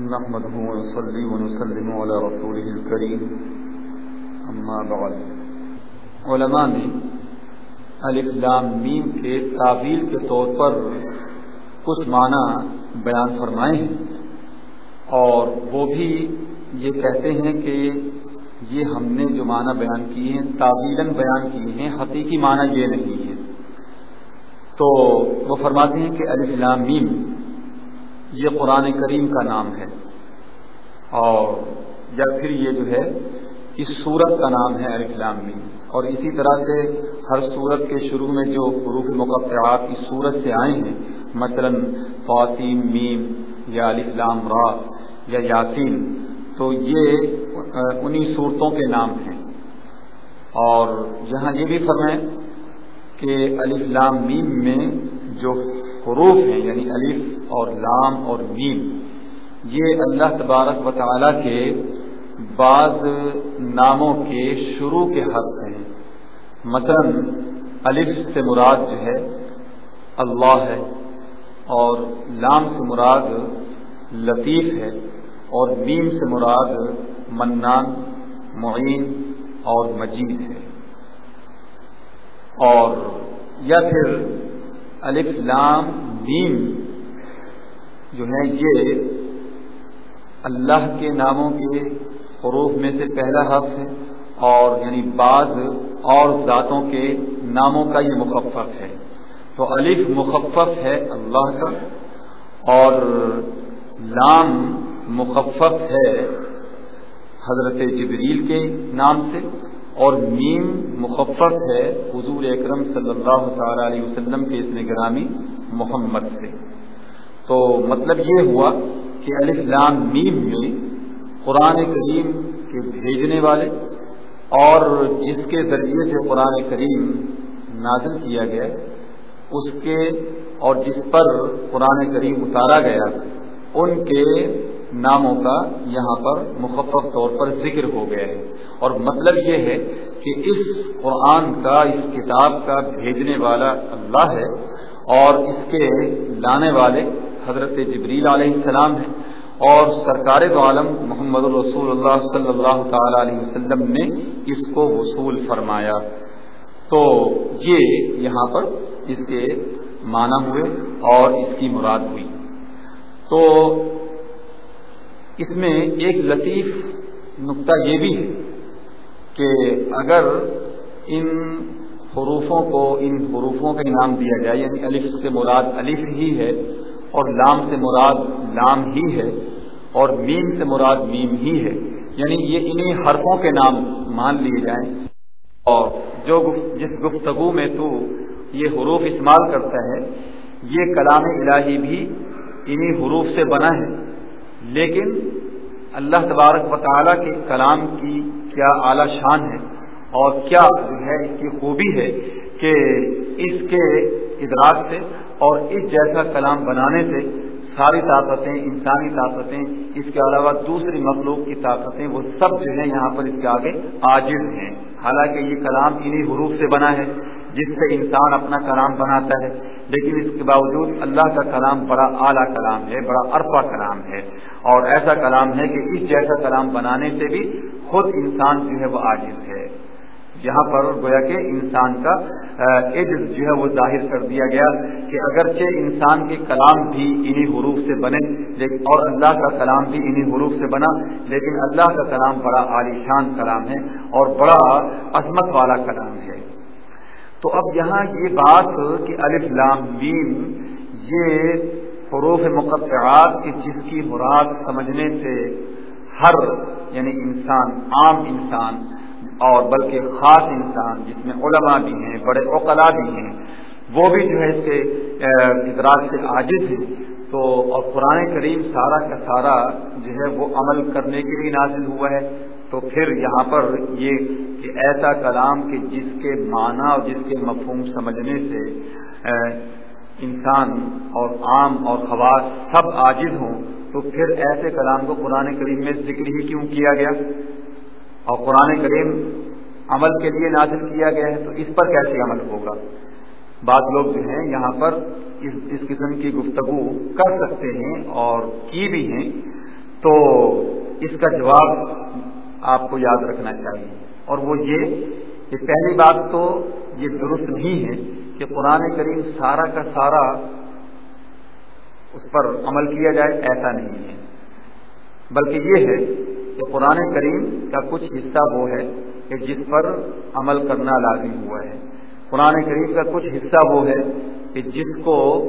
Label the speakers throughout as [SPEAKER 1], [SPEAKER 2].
[SPEAKER 1] نحمده ونصلي ونسلم على رسوله الكريم. اما بعد. علماء نے الف لام میم کے تعویل کے طور پر کچھ معنی بیان فرمائے ہیں اور وہ بھی یہ کہتے ہیں کہ یہ ہم نے جو معنی بیان کیے ہیں، تعویلاً بیان کیے ہیں، حقیقی معنی یہ نہیں ہے۔ تو وہ فرماتے ہیں کہ الف لام میم یہ قرآن کریم کا نام ہے۔ اور یا پھر یہ جو ہے، اس صورت کا نام ہے میں اور اسی طرح سے ہر صورت کے شروع میں جو حروف مقطعات اس صورت سے آئے ہیں، مثلا فاطیم میم یا لام را یا یاسین، تو یہ انہی صورتوں کے نام ہیں۔ اور یہاں یہ بھی فرمائیں کہ لام میم میں جو حروف ہیں یعنی الف اور لام اور میم۔ یہ اللہ تبارک و تعالی کے بعض ناموں کے شروع کے حق ہیں۔ مثلا، الف سے مراد جو ہے اللہ ہے اور لام سے مراد لطیف ہے اور میم سے مراد منان، معین اور مجید ہے۔ اور یا پھر الف لام میم جو ہے یہ اللہ کے ناموں کے حروف میں سے پہلا حرف ہے اور یعنی بعض اور ذاتوں کے ناموں کا یہ مخفف ہے۔ تو الف مخفف ہے اللہ کا اور لام مخفف ہے حضرت جبریل کے نام سے۔ اور میم مخفف ہے حضور اکرم صلی اللہ تعالی علیہ وسلم کے اسم گرامی محمد سے۔ تو مطلب یہ ہوا کہ الف لام میم میں قرآن کریم کے بھیجنے والے اور جس کے ذریعے سے قرآن کریم نازل کیا گیا، اس کے اور جس پر قرآن کریم اتارا گیا، ان کے ناموں کا یہاں پر مخفف طور پر ذکر ہو گیا ہے۔ اور مطلب یہ ہے کہ اس قرآن کا، اس کتاب کا بھیجنے والا اللہ ہے اور اس کے لانے والے حضرت جبریل علیہ السلام ہیں اور سرکار عالم محمد الرسول اللہ صلی اللہ تعالی علیہ وسلم نے اس کو وصول فرمایا۔ تو یہ یہاں پر اس کے معنی ہوئے اور اس کی مراد ہوئی۔ تو اس میں ایک لطیف نقطہ یہ بھی ہے کہ اگر ان حروفوں کو ان حروفوں کا نام دیا جائے یعنی الف سے مراد الف ہی ہے اور لام سے مراد لام ہی ہے اور میم سے مراد میم ہی ہے یعنی یہ انہیں حرفوں کے نام مان لیے جائیں۔ اور جو جس گفتگو میں تو یہ حروف استعمال کرتا ہے، یہ کلام الہی بھی انہی حروف سے بنا ہے۔ لیکن اللہ تبارک و تعالیٰ کے کلام کی کیا اعلی شان ہے اور کیا جو ہے اس کی خوبی ہے کہ اس کے ادراک سے اور اس جیسا کلام بنانے سے ساری طاقتیں، انسانی طاقتیں، اس کے علاوہ دوسری مخلوق کی طاقتیں، وہ سب جو ہیں یہاں پر اس کے آگے عاجز ہیں۔ حالانکہ یہ کلام انہی حروف سے بنا ہے جس سے انسان اپنا کلام بناتا ہے۔ لیکن اس کے باوجود اللہ کا کلام بڑا اعلیٰ کلام ہے، بڑا ارپا کلام ہے۔ اور ایسا کلام ہے کہ اس جیسا کلام بنانے سے بھی خود انسان جو ہے وہ عاجز ہے۔ یہاں پر گویا کہ انسان کا عجز جو ہے وہ ظاہر کر دیا گیا کہ اگرچہ انسان کے کلام بھی انہی حروف سے بنے اور اللہ کا کلام بھی انہی حروف سے بنا، لیکن اللہ کا کلام بڑا عالیشان کلام ہے اور بڑا عظمت والا کلام ہے۔ تو اب یہاں یہ بات کہ الف لام میم، یہ حروف مقطعات کی جس کی مراد سمجھنے سے ہر یعنی انسان عام انسان اور بلکہ خاص انسان جس میں علماء بھی ہیں، بڑے اوقلا بھی ہیں، وہ بھی جو ہے اس کے ادراک سے عاجز ہیں۔ تو اور قرآن کریم سارا کا سارا جو ہے وہ عمل کرنے کے لیے نازل ہوا ہے۔ تو پھر یہاں پر یہ کہ ایسا کلام کہ جس کے معنی اور جس کے مفہوم سمجھنے سے انسان اور عام اور خواص سب عاجز ہوں، تو پھر ایسے کلام کو قرآن کریم میں ذکر ہی کیوں کیا گیا؟ اور قرآن کریم عمل کے لیے نازل کیا گیا ہے، تو اس پر کیسے عمل ہوگا؟ بعض لوگ جو ہیں یہاں پر اس اس قسم کی گفتگو کر سکتے ہیں اور کی بھی ہیں، تو اس کا جواب آپ کو یاد رکھنا چاہیے۔ اور وہ یہ کہ پہلی بات تو یہ درست نہیں ہے کہ قرآن کریم سارا کا سارا اس پر عمل کیا جائے، ایسا نہیں ہے۔ بلکہ یہ ہے کہ قرآن کریم کا کچھ حصہ وہ ہے کہ جس پر عمل کرنا لازم ہوا ہے۔ قرآن کریم کا کچھ حصہ وہ ہے کہ جس کو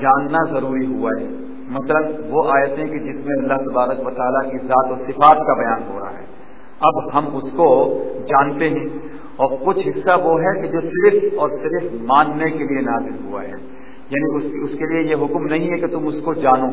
[SPEAKER 1] جاننا ضروری ہوا ہے۔ مثلا وہ آیتیں کہ جس میں اللہ تبارک و تعالیٰ کی ذات و صفات کا بیان ہو رہا ہے۔ اب ہم اس کو جانتے ہیں۔ اور کچھ حصہ وہ ہے کہ جو صرف اور صرف ماننے کے لیے نازل ہوا ہے۔ یعنی اس اس کے لیے یہ حکم نہیں ہے کہ تم اس کو جانو،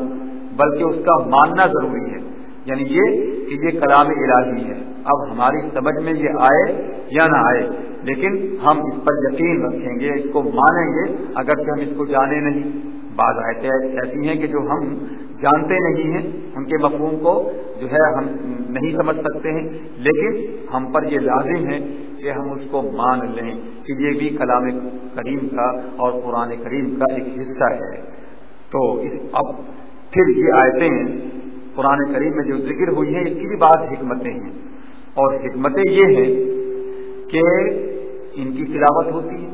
[SPEAKER 1] بلکہ اس کا ماننا ضروری ہے۔ یعنی یہ کہ یہ کلام الہی ہے۔ اب ہماری سمجھ میں یہ آئے یا نہ آئے، لیکن ہم اس پر یقین رکھیں گے، اس کو مانیں گے اگر ہم اس کو جانے نہیں۔ بعض آیتیں ایسی ہیں کہ جو ہم جانتے نہیں ہیں، ان کے مفہوم کو جو ہے ہم نہیں سمجھ سکتے ہیں، لیکن ہم پر یہ لازم ہے کہ ہم اس کو مان لیں کہ یہ بھی کلام کریم کا اور قرآن کریم کا ایک حصہ ہے۔ تو اس اب پھر یہ آیتیں قرآن کریم میں جو ذکر ہوئی ہیں، اس کی بھی بعض حکمتیں ہیں۔ اور حکمتیں یہ ہیں کہ ان کی تلاوت ہوتی ہے۔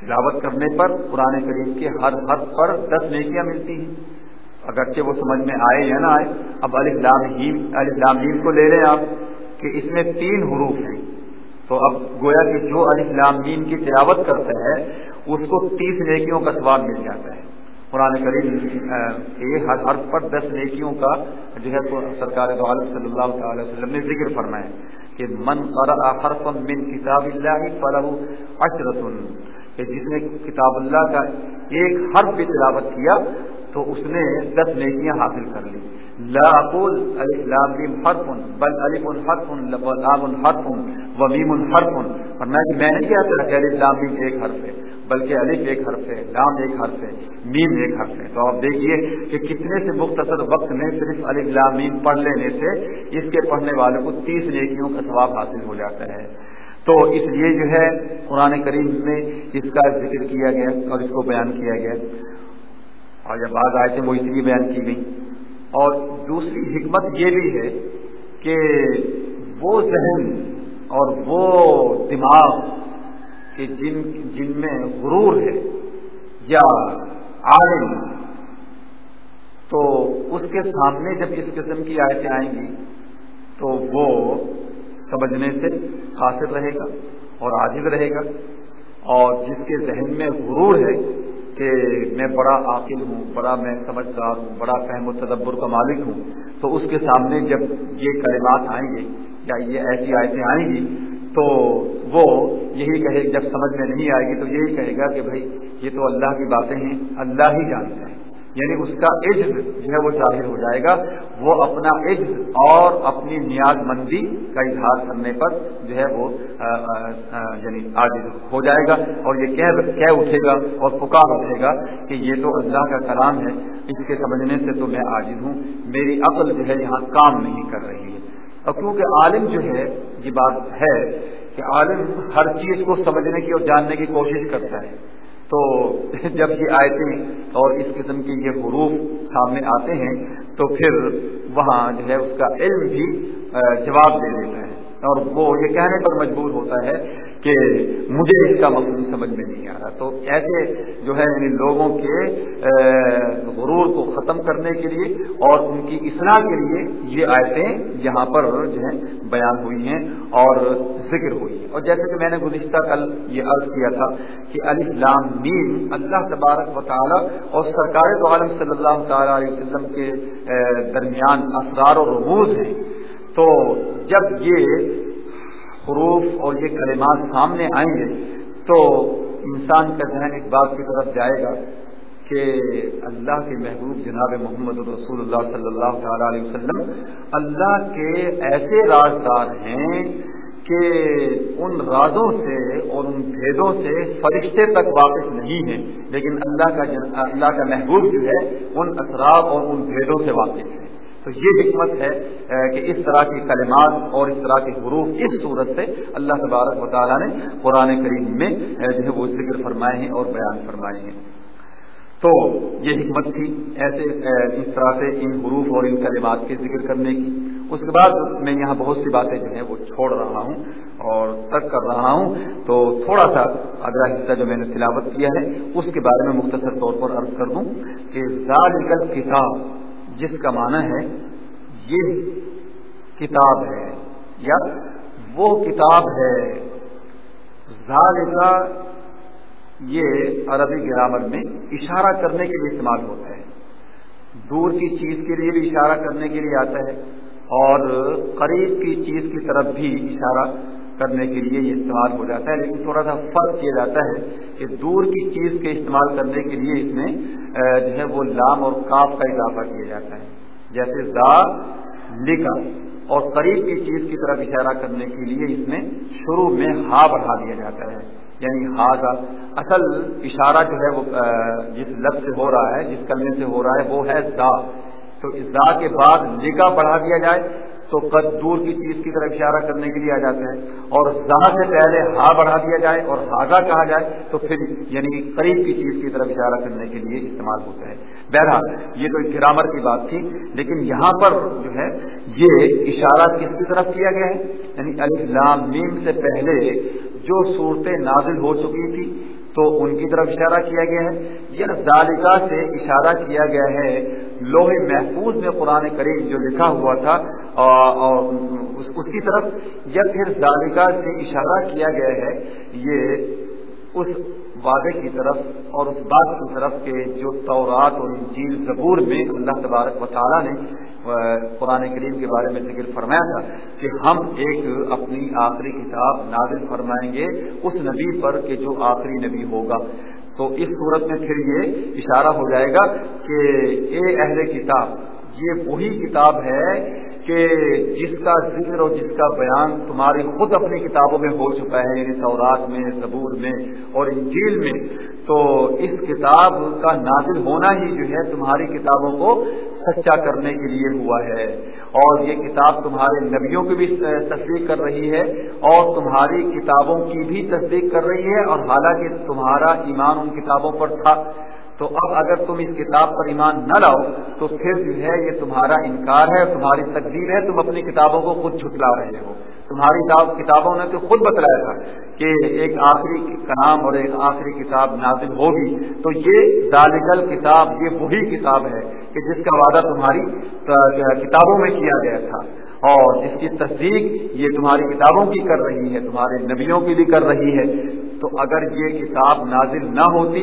[SPEAKER 1] تلاوت کرنے پر قرآن کریم کے ہر حرف پر دس نیکیاں ملتی ہیں۔ اگرچہ وہ سمجھ میں آئے یا نہ آئے، اب علی کو لے لیں آپ کہ اس میں تین حروف ہیں۔ تو اب گویا کہ جو علی کی تلاوت کرتا ہے، اس کو تیس نیکیوں کا سواب مل جاتا ہے۔ قرآن کریم ہر حرف پر دس نیکیوں کا جو ہے سرکار صلی اللہ تعالی وسلم نے ذکر فرمایا کہ من حرف من کتاب اللہ فلو اشرت کہ جس نے کتاب اللہ کا ایک حرف بھی تلاوت کیا تو اس نے دس نیکیاں حاصل کر لی۔ لا اقول الف لام حرف، بل الف حرف، لام حرف و میم حرف۔ فرمایا کہ میں نہیں کہتا کہ الف لام میم ایک حرف ہے، بلکہ الف ایک حرف ہے، لام ایک حرف ہے، میم ایک حرف ہے۔ تو آپ دیکھیے کہ کتنے سے مختصر وقت میں صرف الف لام میم پڑھ لینے سے اس کے پڑھنے والوں کو تیس نیکیوں کا ثواب حاصل ہو جاتا ہے۔ تو اس لیے جو ہے قرآن کریم میں اس کا ذکر کیا گیا اور اس کو بیان کیا گیا۔ اور جب بعض آئے تھے وہ اس لیے بیان کی گئی اور دوسری حکمت یہ بھی ہے کہ وہ ذہن اور وہ دماغ کہ جن جن میں غرور ہے یا عالم تو اس کے سامنے جب اس قسم کی آیتیں آئیں گی تو وہ سمجھنے سے حاصل رہے گا اور عاجز رہے گا اور جس کے ذہن میں غرور ہے کہ میں بڑا عاقل ہوں، بڑا میں سمجھدار ہوں، بڑا فہم و تدبر کا مالک ہوں، تو اس کے سامنے جب یہ کلمات آئیں گے یا یہ ایسی آیتیں آئیں گی، تو وہ یہی کہے، جب سمجھ میں نہیں آئے گی تو یہی کہے گا کہ بھائی یہ تو اللہ کی باتیں ہیں، اللہ ہی جانتا ہے۔ یعنی اس کا عجز جو ہے وہ ظاہر ہو جائے گا، وہ اپنا عجز اور اپنی نیاز مندی کا اظہار کرنے پر جو ہے وہ یعنی عاجز ہو جائے گا اور یہ کہہ اٹھے گا اور پکار اٹھے گا کہ یہ تو اللہ کا کلام ہے، اس کے سمجھنے سے تو میں عاجز ہوں، میری عقل جو ہے یہاں کام نہیں کر رہی ہے۔ اور کیونکہ عالم جو ہے، یہ بات ہے کہ عالم ہر چیز کو سمجھنے کی اور جاننے کی کوشش کرتا ہے۔ تو جب یہ آیتیں اور اس قسم کے یہ حروف سامنے آتے ہیں، تو پھر وہاں جو ہے اس کا علم بھی جواب دے دیتا ہے۔ اور وہ یہ کہنے پر مجبور ہوتا ہے کہ مجھے اس کا مفہوم سمجھ میں نہیں آ رہا۔ تو ایسے جو ہے یعنی لوگوں کے غرور کو ختم کرنے کے لیے اور ان کی اصلاح کے لیے یہ آیتیں یہاں پر جو ہے بیان ہوئی ہیں اور ذکر ہوئی ہے اور جیسے کہ میں نے گزشتہ کل یہ عرض کیا تھا کہ علی اسلام نیم اللہ تبارک و تعالیٰ اور سرکار تو عالم صلی اللہ تعالیٰ علیہ وسلم کے درمیان اسرار و رموز ہیں۔ تو جب یہ حروف اور یہ کلمات سامنے آئیں گے، تو انسان کا ذہن اس بات کی طرف جائے گا کہ اللہ کے محبوب جناب محمد رسول اللہ صلی اللہ تعالی علیہ وسلم اللہ کے ایسے رازدار ہیں کہ ان رازوں سے اور ان بھیدوں سے فرشتے تک واقف نہیں ہیں، لیکن اللہ کا اللہ کا محبوب جو ہے، ان اثرات اور ان بھیدوں سے واقف ہے تو یہ حکمت ہے کہ اس طرح کی کلمات اور اس طرح کے حروف اس صورت سے اللہ تبارک و تعالیٰ نے قرآن کریم میں جو ہے وہ ذکر فرمائے ہیں اور بیان فرمائے ہیں۔ تو یہ حکمت تھی ایسے اس طرح سے ان حروف اور ان کلمات کے ذکر کرنے کی۔ اس کے بعد میں یہاں بہت سی باتیں جو ہیں وہ چھوڑ رہا ہوں اور ترک کر رہا ہوں۔ تو تھوڑا سا اگلا حصہ جو میں نے تلاوت کیا ہے، اس کے بارے میں مختصر طور پر عرض کر دوں کہ ذالکل کتاب جس کا معنی ہے یہ کتاب ہے یا وہ کتاب ہے۔ ذالکا یہ عربی گرامر میں اشارہ کرنے کے لیے استعمال ہوتا ہے۔ دور کی چیز کے لیے بھی اشارہ کرنے کے لیے آتا ہے اور قریب کی چیز کی طرف بھی اشارہ کرنے کے لیے یہ استعمال ہو جاتا ہے، لیکن تھوڑا سا فرق کیا جاتا ہے کہ دور کی چیز کے استعمال کرنے کے لیے اس میں جو ہے وہ لام اور کاف کا اضافہ کیا جاتا ہے۔ جیسے زا لکھا اور قریب کی چیز کی طرف اشارہ کرنے کے لیے اس میں شروع میں ہا بڑھا دیا جاتا ہے۔ یعنی ہاضا اصل اشارہ جو ہے وہ جس لفظ سے ہو رہا ہے، جس کلمے سے ہو رہا ہے، وہ ہے دا تو اس دا کے بعد لگا بڑھا دیا جائے تو قد دور کی چیز کی طرف اشارہ کرنے کے لیے آ جاتا ہے اور زا سے پہلے ہا بڑھا دیا جائے اور ہاگا کہا جائے تو پھر یعنی قریب کی چیز کی طرف اشارہ کرنے کے لیے استعمال ہوتا ہے۔ بہرحال یہ تو گرامر کی بات تھی، لیکن یہاں پر جو ہے، یہ اشارہ کس کی طرف کیا گیا ہے؟ یعنی الاسلام میم سے پہلے جو صورتیں نازل ہو چکی تھی، تو ان کی طرف اشارہ کیا گیا ہے۔ یا ذالکہ سے اشارہ کیا گیا ہے، لوہے محفوظ میں قرآن کریم جو لکھا ہوا تھا اس کی طرف یا پھر ذالکہ سے اشارہ کیا گیا ہے، یہ اس وعدے کی طرف اور اس بات کی طرف کہ جو تورات اور انجیل زبور میں اللہ تبارک و تعالیٰ نے قرآن کریم کے بارے میں ذکر فرمایا تھا کہ ہم ایک اپنی آخری کتاب نازل فرمائیں گے اس نبی پر کہ جو آخری نبی ہوگا۔ تو اس صورت میں پھر یہ اشارہ ہو جائے گا کہ اے اہل کتاب یہ وہی کتاب ہے کہ جس کا ذکر اور جس کا بیان تمہاری خود اپنی کتابوں میں ہو چکا ہے یعنی تورات میں، زبور میں اور انجیل میں۔ تو اس کتاب کا نازل ہونا ہی جو ہے تمہاری کتابوں کو سچا کرنے کے لیے ہوا ہے۔ اور یہ کتاب تمہارے نبیوں کی بھی تصدیق کر رہی ہے اور تمہاری کتابوں کی بھی تصدیق کر رہی ہے۔ اور حالانکہ تمہارا ایمان ان کتابوں پر تھا۔ تو اب اگر تم اس کتاب پر ایمان نہ لاؤ، تو پھر جو ہے یہ تمہارا انکار ہے، تمہاری تقدیر ہے، تم اپنی کتابوں کو خود جھٹلا رہے ہو۔ تمہاری کتابوں نے تو خود بتلایا تھا کہ ایک آخری کلام اور ایک آخری کتاب نازل ہوگی۔ تو یہ دالگل کتاب، یہ وہی کتاب ہے کہ جس کا وعدہ تمہاری کتابوں میں کیا گیا تھا۔ اور جس کی تصدیق یہ تمہاری کتابوں کی کر رہی ہے، تمہارے نبیوں کی بھی کر رہی ہے۔ تو اگر یہ کتاب نازل نہ ہوتی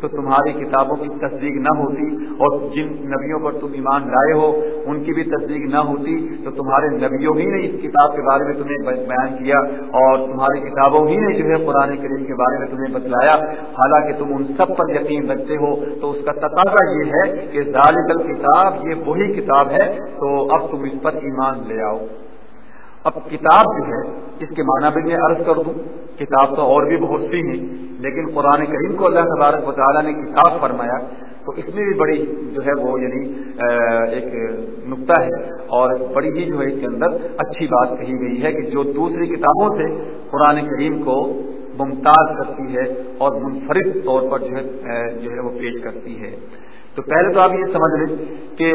[SPEAKER 1] تو تمہاری کتابوں کی تصدیق نہ ہوتی اور جن نبیوں پر تم ایمان لائے ہو، ان کی بھی تصدیق نہ ہوتی تو تمہارے نبیوں ہی نے اس کتاب کے بارے میں تمہیں بیان کیا اور تمہاری کتابوں ہی نے جو ہے قرآن کریم کے بارے میں تمہیں بتلایا۔ حالانکہ تم ان سب پر یقین رکھتے ہو، تو اس کا تقاضا یہ ہے کہ ذالک کتاب یہ وہی کتاب ہے، تو اب تم اس پر ایمان لے آؤ۔ اب کتاب جو ہے، اس کے معنی بھی میں عرض کر دوں، کتاب تو اور بھی بہت سی ہیں، لیکن قرآن کریم کو اللہ تبارک و تعالیٰ نے کتاب فرمایا، تو اس میں بھی بڑی جو ہے وہ یعنی ایک نقطہ ہے، اور بڑی ہی جو ہے اس کے اندر اچھی بات کہی گئی ہے کہ جو دوسری کتابوں سے قرآن کریم کو ممتاز کرتی ہے اور منفرد طور پر جو ہے جو ہے وہ پیش کرتی ہے۔ تو پہلے تو آپ یہ سمجھ لیں کہ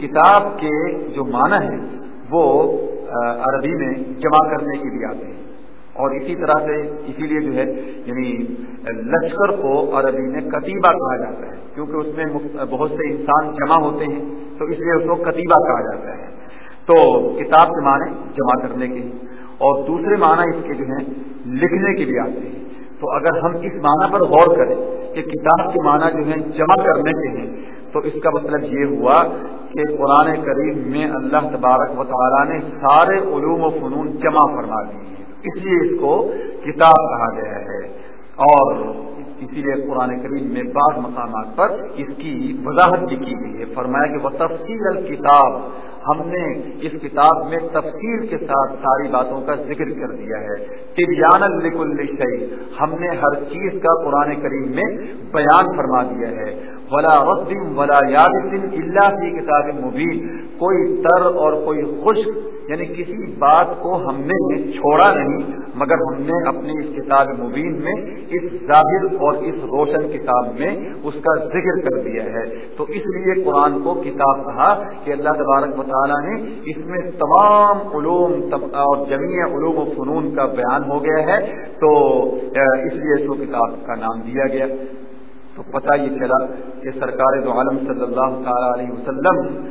[SPEAKER 1] کتاب کے جو معنی ہے وہ عربی میں جمع کرنے کے لیے آتے ہیں۔ اور اسی طرح سے اسی لیے جو ہے یعنی لشکر کو عربی میں کتیبہ کہا جاتا ہے، کیونکہ اس میں بہت سے انسان جمع ہوتے ہیں، تو اس لیے اس کو کتیبہ کہا جاتا ہے۔ تو کتاب کے معنی جمع کرنے کے، اور دوسرے معنی اس کے جو ہیں، لکھنے کے لیے آتے ہیں۔ تو اگر ہم اس معنی پر غور کریں کہ کتاب کے معنی جو ہے جمع کرنے کے ہیں، تو اس کا مطلب یہ ہوا کہ قرآن کریم میں اللہ تبارک و تعالیٰ نے سارے علوم و فنون جمع فرما دی ہیں۔ اس لیے اس کو کتاب کہا گیا ہے۔ اور اسی لیے قرآن کریم میں بعض مقامات پر اس کی وضاحت بھی کی گئی ہے۔ فرمایا کہ وہ تفصیل الکتاب ہم نے اس کتاب میں تفصیل کے ساتھ ساری باتوں کا ذکر کر دیا ہے۔ طبیان الکل شعیع ہم نے ہر چیز کا قرآن کریم میں بیان فرما دیا ہے۔ ولا رسم ولا یادن اللہ کی کتاب مبین۔ کوئی تر اور کوئی خشک یعنی کسی بات کو ہم نے چھوڑا نہیں، مگر ہم نے اپنی اس کتاب مبین میں، اس ظاہر اور اس روشن کتاب میں اس کا ذکر کر دیا ہے۔ تو اس لیے قرآن کو کتاب کہا کہ اللہ تبارک مطالعہ نے اس میں تمام علوم اور جمیع علوم و فنون کا بیان ہو گیا ہے، تو اس لیے اس کو کتاب کا نام دیا گیا۔ تو پتہ یہ چلا کہ سرکار دو عالم صلی اللہ تعالی علیہ وسلم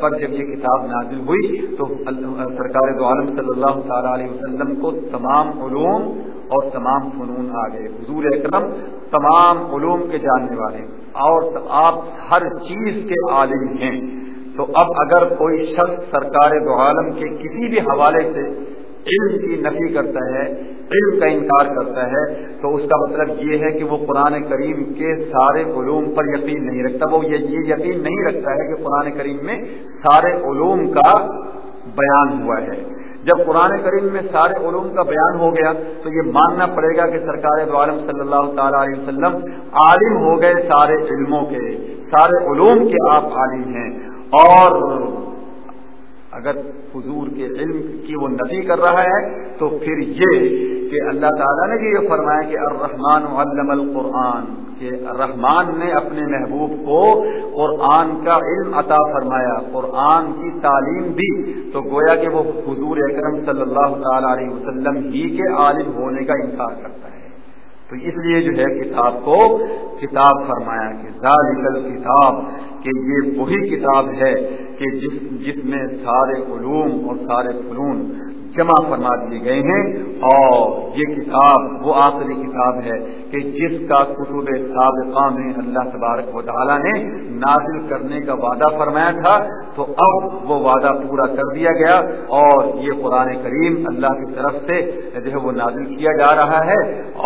[SPEAKER 1] پر جب یہ کتاب نازل ہوئی، تو سرکار دو عالم صلی اللہ تعالی علیہ وسلم کو تمام علوم اور تمام فنون آ گئے۔ حضور اکرم تمام علوم کے جاننے والے۔ اور آپ ہر چیز کے عالم ہیں۔ تو اب اگر کوئی شخص سرکار دو عالم کے کسی بھی حوالے سے علم کی نفی کرتا ہے، علم کا انکار کرتا ہے، تو اس کا مطلب یہ ہے کہ وہ قرآن کریم کے سارے علوم پر یقین نہیں رکھتا۔ وہ یہ یقین نہیں رکھتا ہے کہ قرآن کریم میں سارے علوم کا بیان ہوا ہے۔ جب قرآن کریم میں سارے علوم کا بیان ہو گیا، تو یہ ماننا پڑے گا کہ سرکار عالم صلی اللہ تعالی علیہ وسلم عالم ہو گئے سارے علموں کے، سارے علوم کے آپ عالم ہیں۔ اور اگر حضور کے علم کی وہ نفی کر رہا ہے، تو پھر یہ کہ اللہ تعالیٰ نے یہ فرمایا کہ الرحمن علم القرآن، کہ رحمان نے اپنے محبوب کو قرآن کا علم عطا فرمایا، قرآن کی تعلیم دی۔ تو گویا کہ وہ حضور اکرم صلی اللہ تعالی علیہ وسلم ہی کے عالم ہونے کا انکار کرتا ہے۔ تو اس لیے جو ہے کتاب کو کتاب فرمایا کہ ذالک کتاب کہ یہ وہی کتاب ہے کہ جس جس میں سارے علوم اور سارے فنون جمع فرما دیے گئے ہیں اور یہ کتاب وہ آخری کتاب ہے کہ جس کا کتب سابقہ میں اللہ تبارک و تعالیٰ نے نازل کرنے کا وعدہ فرمایا تھا، تو اب وہ وعدہ پورا کر دیا گیا اور یہ قرآن کریم اللہ کی طرف سے جو ہے وہ نازل کیا جا رہا ہے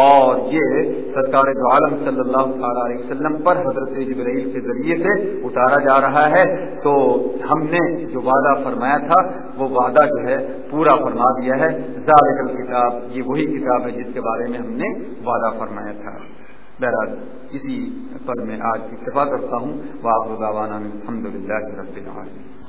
[SPEAKER 1] اور یہ سرکار عالم صلی اللہ تعالی علیہ وسلم پر حضرت جبرائیل کے ذریعے سے اتارا جا رہا ہے۔ تو ہم نے جو وعدہ فرمایا تھا، وہ وعدہ جو ہے، پورا فرما دیا ہے۔ ذالک کتاب یہ وہی کتاب ہے جس کے بارے میں ہم نے وعدہ فرمایا تھا۔ بہرحال، اسی پر میں آج اتفاق کرتا ہوں۔ واپس الحمد للہ رب العالمین۔